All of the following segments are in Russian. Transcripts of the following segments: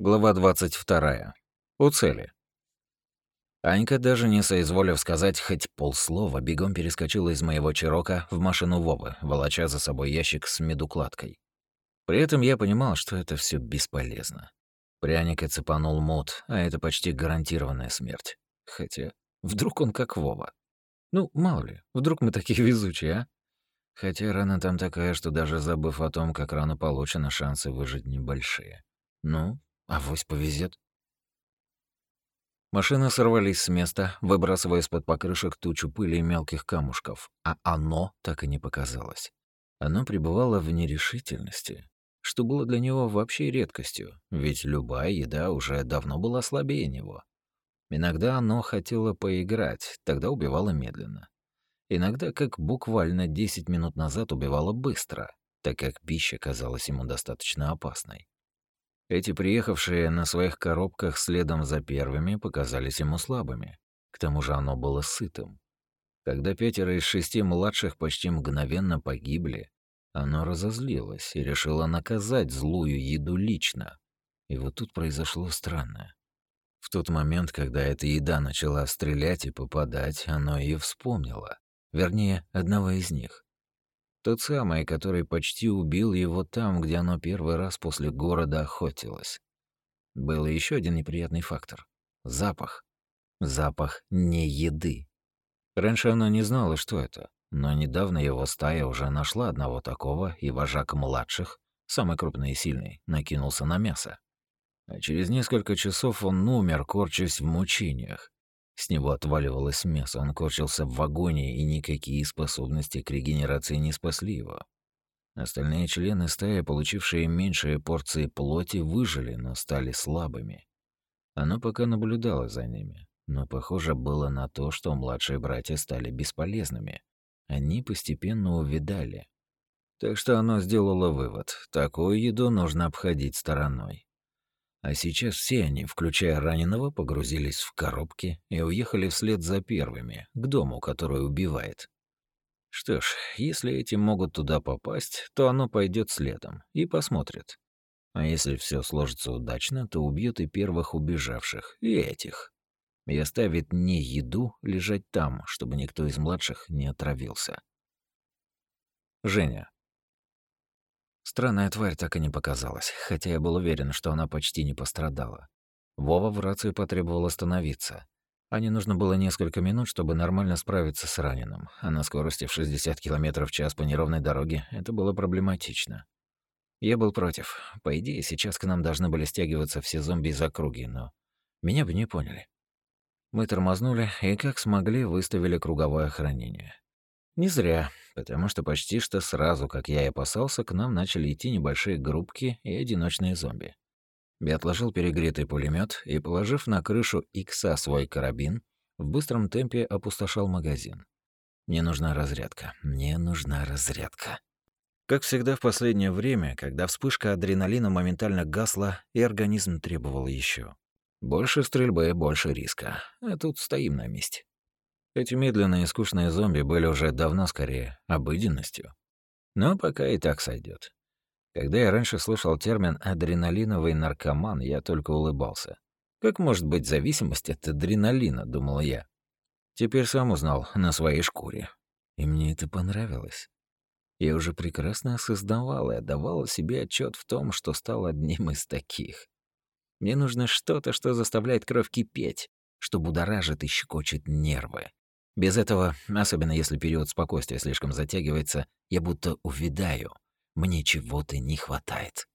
Глава 22. У цели. Анька, даже не соизволив сказать хоть полслова, бегом перескочила из моего чирока в машину Вовы, волоча за собой ящик с медукладкой. При этом я понимал, что это все бесполезно. Пряник и цепанул мут, а это почти гарантированная смерть. Хотя, вдруг он как Вова. Ну, мало ли, вдруг мы такие везучие, а? Хотя рана там такая, что даже забыв о том, как рано получено, шансы выжить небольшие. Ну, Авось повезет. Машины сорвались с места, выбрасывая из-под покрышек тучу пыли и мелких камушков, а оно так и не показалось. Оно пребывало в нерешительности, что было для него вообще редкостью, ведь любая еда уже давно была слабее него. Иногда оно хотело поиграть, тогда убивало медленно. Иногда, как буквально 10 минут назад, убивало быстро, так как пища казалась ему достаточно опасной. Эти приехавшие на своих коробках следом за первыми показались ему слабыми. К тому же оно было сытым. Когда пятеро из шести младших почти мгновенно погибли, оно разозлилось и решило наказать злую еду лично. И вот тут произошло странное. В тот момент, когда эта еда начала стрелять и попадать, оно и вспомнило. Вернее, одного из них. Тот самый, который почти убил его там, где оно первый раз после города охотилось. Был еще один неприятный фактор — запах. Запах не еды. Раньше оно не знало, что это, но недавно его стая уже нашла одного такого, и вожак младших, самый крупный и сильный, накинулся на мясо. А через несколько часов он умер, корчась в мучениях. С него отваливалось мясо, он корчился в вагоне, и никакие способности к регенерации не спасли его. Остальные члены стаи, получившие меньшие порции плоти, выжили, но стали слабыми. Оно пока наблюдало за ними, но похоже было на то, что младшие братья стали бесполезными. Они постепенно увидали. Так что оно сделало вывод: такую еду нужно обходить стороной. А сейчас все они, включая раненого, погрузились в коробки и уехали вслед за первыми, к дому, который убивает. Что ж, если эти могут туда попасть, то оно пойдет следом и посмотрит. А если все сложится удачно, то убьет и первых убежавших, и этих. И оставит не еду лежать там, чтобы никто из младших не отравился. Женя. Странная тварь так и не показалась, хотя я был уверен, что она почти не пострадала. Вова в рации потребовал остановиться. А не нужно было несколько минут, чтобы нормально справиться с раненым, а на скорости в 60 км в час по неровной дороге это было проблематично. Я был против. По идее, сейчас к нам должны были стягиваться все зомби из округи, но меня бы не поняли. Мы тормознули и как смогли выставили круговое охранение. Не зря, потому что почти что сразу, как я и опасался, к нам начали идти небольшие группки и одиночные зомби. Я отложил перегретый пулемет и, положив на крышу Икса свой карабин, в быстром темпе опустошал магазин. Мне нужна разрядка. Мне нужна разрядка. Как всегда в последнее время, когда вспышка адреналина моментально гасла, и организм требовал еще. Больше стрельбы, больше риска. А тут стоим на месте. Эти медленные и скучные зомби были уже давно скорее обыденностью. Но пока и так сойдет. Когда я раньше слышал термин «адреналиновый наркоман», я только улыбался. Как может быть зависимость от адреналина, думал я. Теперь сам узнал на своей шкуре. И мне это понравилось. Я уже прекрасно осознавал и отдавал себе отчет в том, что стал одним из таких. Мне нужно что-то, что заставляет кровь кипеть, что будоражит и щекочет нервы. Без этого, особенно если период спокойствия слишком затягивается, я будто увядаю. Мне чего-то не хватает.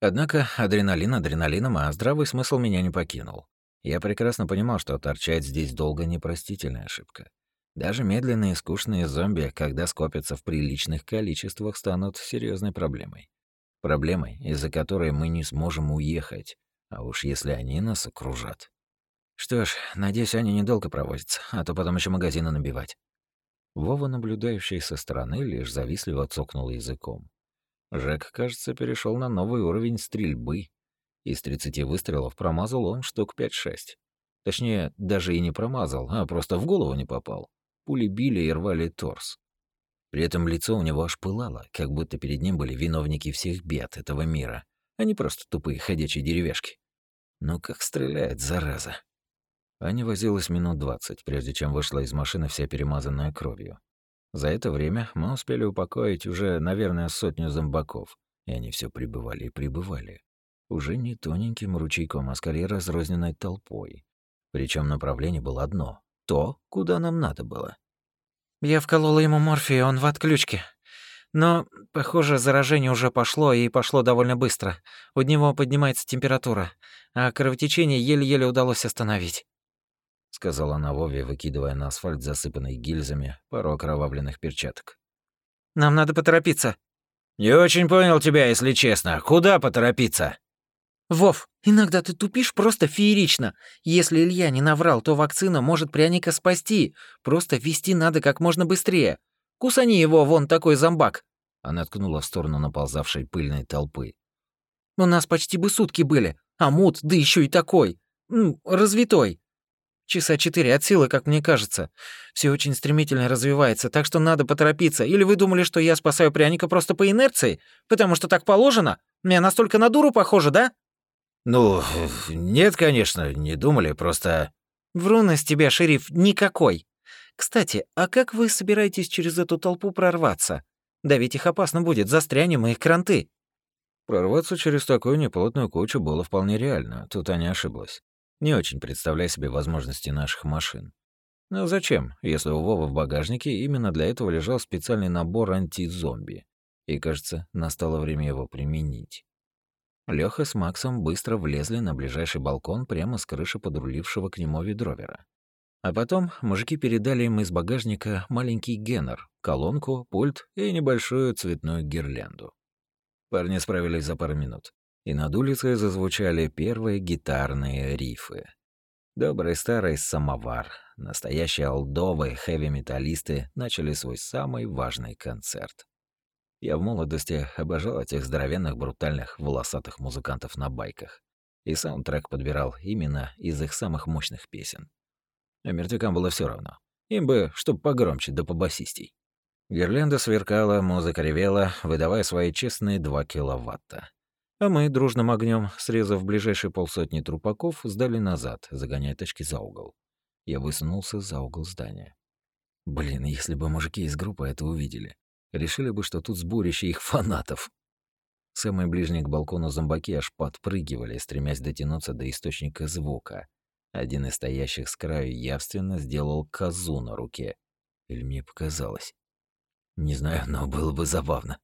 Однако адреналин адреналином, а здравый смысл меня не покинул. Я прекрасно понимал, что торчать здесь долго — непростительная ошибка. Даже медленные скучные зомби, когда скопятся в приличных количествах, станут серьезной проблемой. Проблемой, из-за которой мы не сможем уехать, а уж если они нас окружат. Что ж, надеюсь, они недолго провозятся, а то потом еще магазины набивать. Вова, наблюдающий со стороны, лишь завистливо цокнул языком. Жек, кажется, перешел на новый уровень стрельбы. Из 30 выстрелов промазал он штук 5-6. Точнее, даже и не промазал, а просто в голову не попал. Пули били и рвали торс. При этом лицо у него аж пылало, как будто перед ним были виновники всех бед этого мира, а не просто тупые ходячие деревяшки. Ну как стреляет, зараза. Аня возилась минут двадцать, прежде чем вышла из машины вся перемазанная кровью. За это время мы успели упокоить уже, наверное, сотню зомбаков, и они все прибывали и прибывали. Уже не тоненьким ручейком, а скорее разрозненной толпой. Причем направление было одно — то, куда нам надо было. «Я вколола ему морфию, он в отключке. Но, похоже, заражение уже пошло, и пошло довольно быстро. У него поднимается температура, а кровотечение еле-еле удалось остановить», — сказала она Вове, выкидывая на асфальт засыпанный гильзами пару окровавленных перчаток. «Нам надо поторопиться». «Не очень понял тебя, если честно. Куда поторопиться?» «Вов, иногда ты тупишь просто феерично. Если Илья не наврал, то вакцина может пряника спасти. Просто ввести надо как можно быстрее. Кусани его, вон такой зомбак!» Она ткнула в сторону наползавшей пыльной толпы. «У нас почти бы сутки были, а мут, да еще и такой. Ну, развитой. Часа четыре от силы, как мне кажется. Все очень стремительно развивается, так что надо поторопиться. Или вы думали, что я спасаю пряника просто по инерции? Потому что так положено? Меня настолько на дуру похоже, да?» «Ну, нет, конечно, не думали, просто...» «Врун из тебя, шериф, никакой. Кстати, а как вы собираетесь через эту толпу прорваться? Да ведь их опасно будет, застрянем их кранты». Прорваться через такую неплотную кучу было вполне реально, тут Аня ошиблась. Не очень представляя себе возможности наших машин. Но зачем, если у Вовы в багажнике именно для этого лежал специальный набор антизомби? И, кажется, настало время его применить. Лёха с Максом быстро влезли на ближайший балкон прямо с крыши подрулившего к нему ведровера. А потом мужики передали им из багажника маленький генер, колонку, пульт и небольшую цветную гирлянду. Парни справились за пару минут, и над улицей зазвучали первые гитарные рифы. Добрый старый самовар, настоящие олдовые хэви-металлисты начали свой самый важный концерт. Я в молодости обожал этих здоровенных, брутальных, волосатых музыкантов на байках. И саундтрек подбирал именно из их самых мощных песен. А мертвякам было все равно. Им бы, чтоб погромче, да побасистей. Гирлянда сверкала, музыка ревела, выдавая свои честные два киловатта. А мы дружным огнем, срезав ближайшие полсотни трупаков, сдали назад, загоняя тачки за угол. Я высунулся за угол здания. Блин, если бы мужики из группы это увидели, решили бы, что тут сборище их фанатов. Самые ближние к балкону зомбаки аж подпрыгивали, стремясь дотянуться до источника звука, один из стоящих с краю явственно сделал козу на руке. Или мне показалось. Не знаю, но было бы забавно.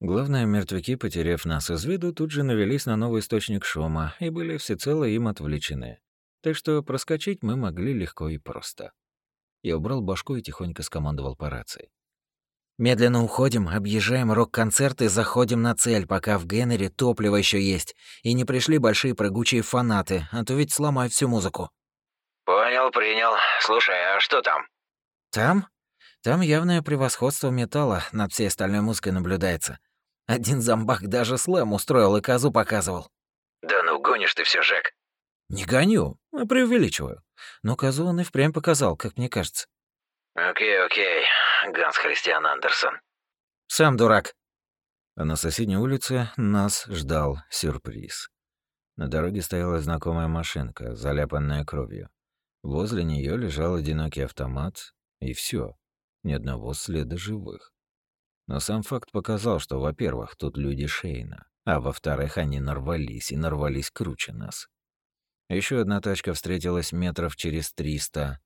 Главное, мертвяки, потеряв нас из виду, тут же навелись на новый источник шума и были всецело им отвлечены. Так что проскочить мы могли легко и просто. Я убрал башку и тихонько скомандовал по рации. Медленно уходим, объезжаем рок-концерт и заходим на цель, пока в Геннере топливо еще есть, и не пришли большие прыгучие фанаты, а то ведь сломают всю музыку». «Понял, принял. Слушай, а что там?» «Там? Там явное превосходство металла над всей остальной музыкой наблюдается. Один зомбак даже слэм устроил и козу показывал». «Да ну, гонишь ты все, Жек». «Не гоню, а преувеличиваю. Но козу он и впрямь показал, как мне кажется». «Окей, окей. Ганс Христиан Андерсон. Сам дурак. А на соседней улице нас ждал сюрприз. На дороге стояла знакомая машинка, заляпанная кровью. Возле нее лежал одинокий автомат, и все, Ни одного следа живых. Но сам факт показал, что, во-первых, тут люди Шейна, а во-вторых, они нарвались и нарвались круче нас. Еще одна тачка встретилась метров через триста,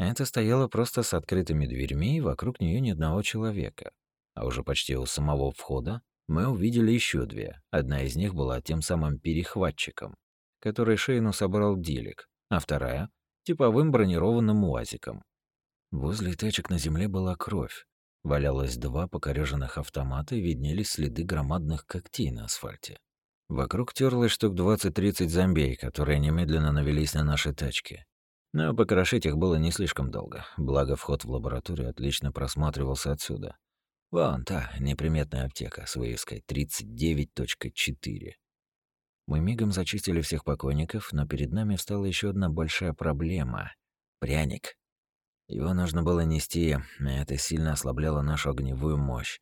это стояло просто с открытыми дверьми, и вокруг нее ни одного человека. А уже почти у самого входа мы увидели еще две. Одна из них была тем самым перехватчиком, который Шейну собрал Дилик, а вторая — типовым бронированным УАЗиком. Возле тачек на земле была кровь. Валялось два покореженных автомата и виднелись следы громадных когтей на асфальте. Вокруг терлось штук 20-30 зомбей, которые немедленно навелись на наши тачки. Но покрошить их было не слишком долго, благо вход в лабораторию отлично просматривался отсюда. Вон та неприметная аптека с вывеской 39.4. Мы мигом зачистили всех покойников, но перед нами встала еще одна большая проблема — пряник. Его нужно было нести, и это сильно ослабляло нашу огневую мощь.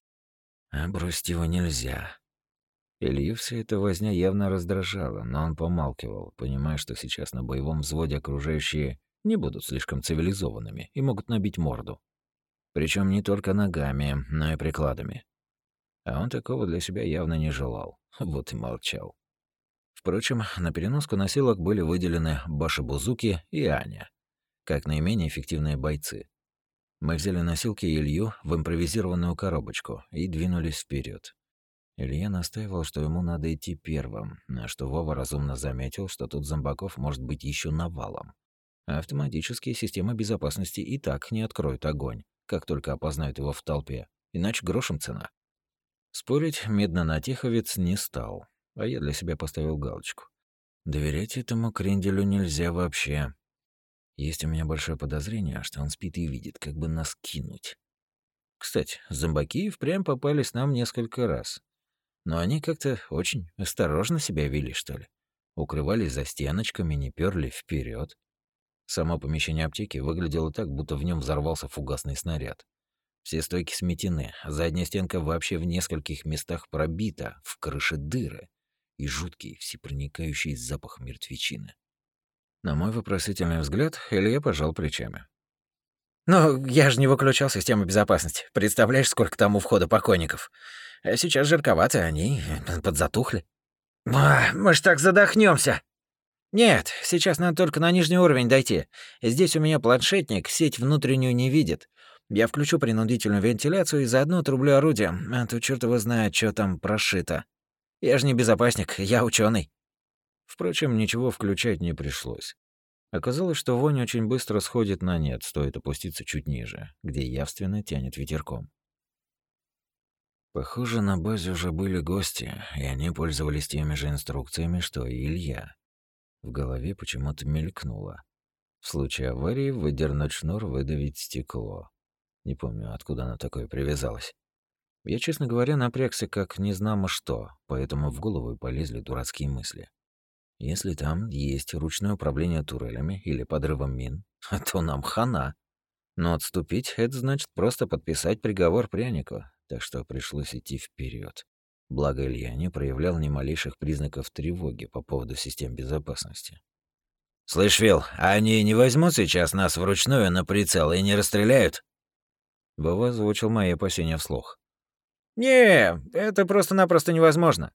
А бросить его нельзя. Илью вся эта возня явно раздражала, но он помалкивал, понимая, что сейчас на боевом взводе окружающие не будут слишком цивилизованными и могут набить морду. Причем не только ногами, но и прикладами. А он такого для себя явно не желал, вот и молчал. Впрочем, на переноску носилок были выделены Баши Бузуки и Аня, как наименее эффективные бойцы. Мы взяли носилки Илью в импровизированную коробочку и двинулись вперед. Илья настаивал, что ему надо идти первым, на что Вова разумно заметил, что тут зомбаков может быть еще навалом. А автоматические системы безопасности и так не откроют огонь, как только опознают его в толпе, иначе грошем цена. Спорить медно-натиховец не стал, а я для себя поставил галочку. Доверять этому кренделю нельзя вообще. Есть у меня большое подозрение, что он спит и видит, как бы нас кинуть. Кстати, зомбаки впрямь попались нам несколько раз. Но они как-то очень осторожно себя вели, что ли. Укрывались за стеночками, не перли вперед. Само помещение аптеки выглядело так, будто в нем взорвался фугасный снаряд. Все стойки сметены, задняя стенка вообще в нескольких местах пробита, в крыше дыры и жуткий, всепроникающий запах мертвечины. На мой вопросительный взгляд, Илья пожал плечами. «Ну, я же не выключал систему безопасности. Представляешь, сколько там у входа покойников? А сейчас жарковато, они подзатухли. мы ж так задохнемся. Нет, сейчас надо только на нижний уровень дойти. Здесь у меня планшетник, сеть внутреннюю не видит. Я включу принудительную вентиляцию и заодно отрублю орудие, а то чёрт его знает, что там прошито. Я же не безопасник, я ученый. Впрочем, ничего включать не пришлось. Оказалось, что вонь очень быстро сходит на нет, стоит опуститься чуть ниже, где явственно тянет ветерком. Похоже, на базе уже были гости, и они пользовались теми же инструкциями, что и Илья. В голове почему-то мелькнуло. В случае аварии выдернуть шнур, выдавить стекло. Не помню, откуда она такое привязалась. Я, честно говоря, напрягся как незнамо что, поэтому в голову полезли дурацкие мысли. Если там есть ручное управление турелями или подрывом мин, то нам хана. Но отступить — это значит просто подписать приговор прянику, так что пришлось идти вперед. Благо Илья не проявлял ни малейших признаков тревоги по поводу систем безопасности. «Слышь, Вилл, а они не возьмут сейчас нас вручную на прицел и не расстреляют?» Вова озвучил мои опасения вслух. «Не, это просто-напросто невозможно.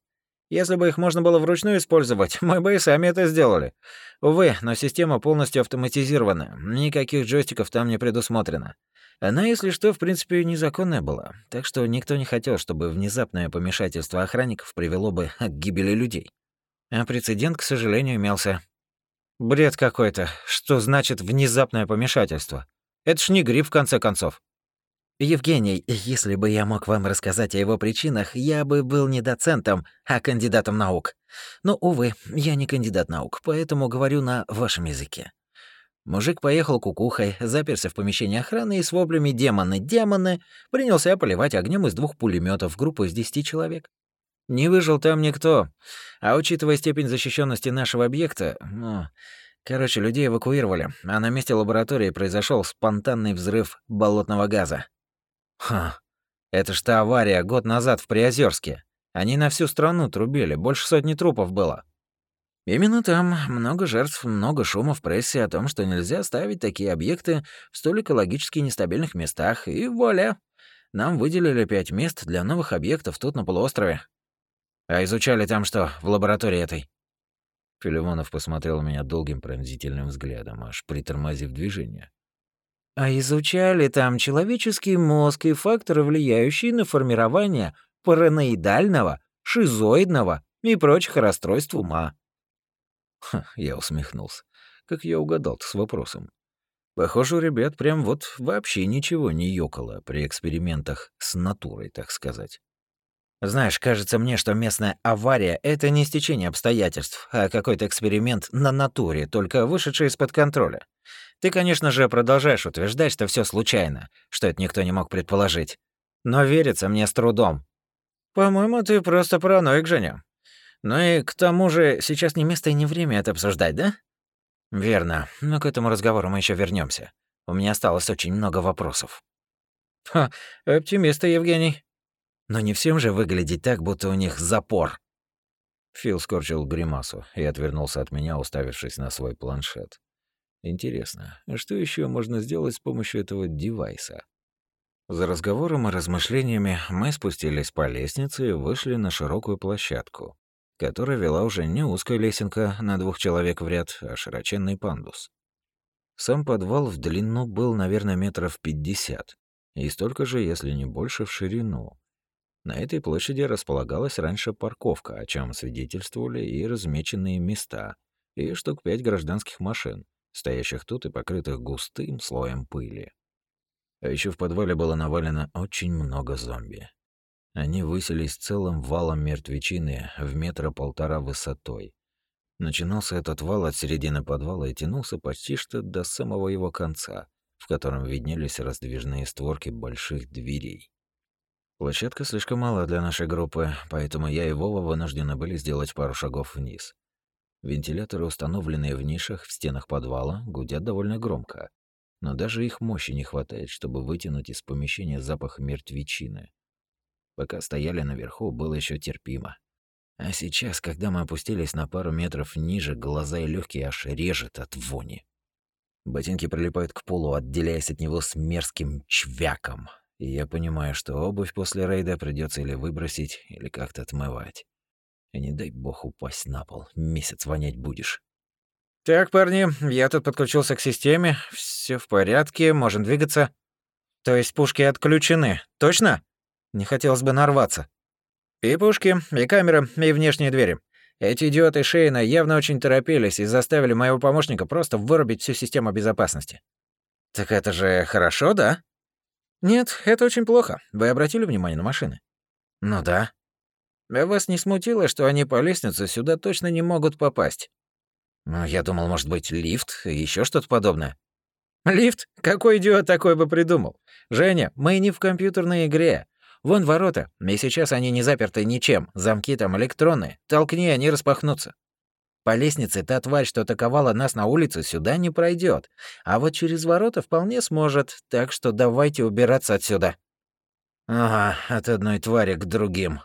Если бы их можно было вручную использовать, мы бы и сами это сделали. Увы, но система полностью автоматизирована. Никаких джойстиков там не предусмотрено. Она, если что, в принципе, незаконная была, так что никто не хотел, чтобы внезапное помешательство охранников привело бы к гибели людей. А прецедент, к сожалению, имелся. Бред какой-то. Что значит внезапное помешательство? Это ж не грипп, в конце концов. Евгений, если бы я мог вам рассказать о его причинах, я бы был не доцентом, а кандидатом наук. Но, увы, я не кандидат наук, поэтому говорю на вашем языке. Мужик поехал кукухой, заперся в помещении охраны и с воплями «демоны, демоны» принялся поливать огнем из двух пулеметов группу из десяти человек. Не выжил там никто. А учитывая степень защищенности нашего объекта, ну... Короче, людей эвакуировали, а на месте лаборатории произошел спонтанный взрыв болотного газа. Ха, это ж та авария год назад в Приозерске. Они на всю страну трубили, больше сотни трупов было. Именно там много жертв, много шума в прессе о том, что нельзя ставить такие объекты в столь экологически нестабильных местах, и вуаля! Нам выделили пять мест для новых объектов тут, на полуострове. А изучали там что, в лаборатории этой? Филимонов посмотрел меня долгим пронзительным взглядом, аж притормозив движение. А изучали там человеческий мозг и факторы, влияющие на формирование параноидального, шизоидного и прочих расстройств ума. Ха, я усмехнулся. Как я угадал с вопросом. Похоже, у ребят прям вот вообще ничего не ёкало при экспериментах с натурой, так сказать. Знаешь, кажется мне, что местная авария — это не стечение обстоятельств, а какой-то эксперимент на натуре, только вышедший из-под контроля. Ты, конечно же, продолжаешь утверждать, что все случайно, что это никто не мог предположить. Но верится мне с трудом. По-моему, ты просто параноик, Женя. Ну и к тому же сейчас не место и не время это обсуждать, да? Верно. Но к этому разговору мы еще вернемся. У меня осталось очень много вопросов. Ха, оптимиста, Евгений. Но не всем же выглядеть так, будто у них запор. Фил скорчил гримасу и отвернулся от меня, уставившись на свой планшет. Интересно, а что еще можно сделать с помощью этого девайса? За разговором и размышлениями мы спустились по лестнице и вышли на широкую площадку, которая вела уже не узкая лесенка на двух человек в ряд, а широченный пандус. Сам подвал в длину был, наверное, метров пятьдесят, и столько же, если не больше, в ширину. На этой площади располагалась раньше парковка, о чем свидетельствовали и размеченные места, и штук пять гражданских машин, стоящих тут и покрытых густым слоем пыли. А еще в подвале было навалено очень много зомби. Они высились целым валом мертвечины в метра полтора высотой. Начинался этот вал от середины подвала и тянулся почти что до самого его конца, в котором виднелись раздвижные створки больших дверей. Площадка слишком мала для нашей группы, поэтому я и Вова вынуждены были сделать пару шагов вниз. Вентиляторы, установленные в нишах в стенах подвала, гудят довольно громко, но даже их мощи не хватает, чтобы вытянуть из помещения запах мертвечины. Пока стояли наверху, было еще терпимо. А сейчас, когда мы опустились на пару метров ниже, глаза и легкие аж режет от вони. Ботинки прилипают к полу, отделяясь от него с мерзким чвяком. И я понимаю, что обувь после рейда придется или выбросить, или как-то отмывать. И не дай бог упасть на пол, месяц вонять будешь. «Так, парни, я тут подключился к системе, все в порядке, можем двигаться». «То есть пушки отключены, точно?» Не хотелось бы нарваться. «И пушки, и камера, и внешние двери. Эти идиоты Шейна явно очень торопились и заставили моего помощника просто вырубить всю систему безопасности». «Так это же хорошо, да?» «Нет, это очень плохо. Вы обратили внимание на машины?» «Ну да». «Вас не смутило, что они по лестнице сюда точно не могут попасть?» Ну, я думал, может быть, лифт, еще что-то подобное. Лифт? Какой идиот такой бы придумал? Женя, мы не в компьютерной игре. Вон ворота, и сейчас они не заперты ничем, замки там электронные. Толкни, они распахнутся. По лестнице та тварь, что атаковала нас на улице, сюда не пройдет, а вот через ворота вполне сможет, так что давайте убираться отсюда. Ага, от одной твари к другим.